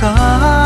Cả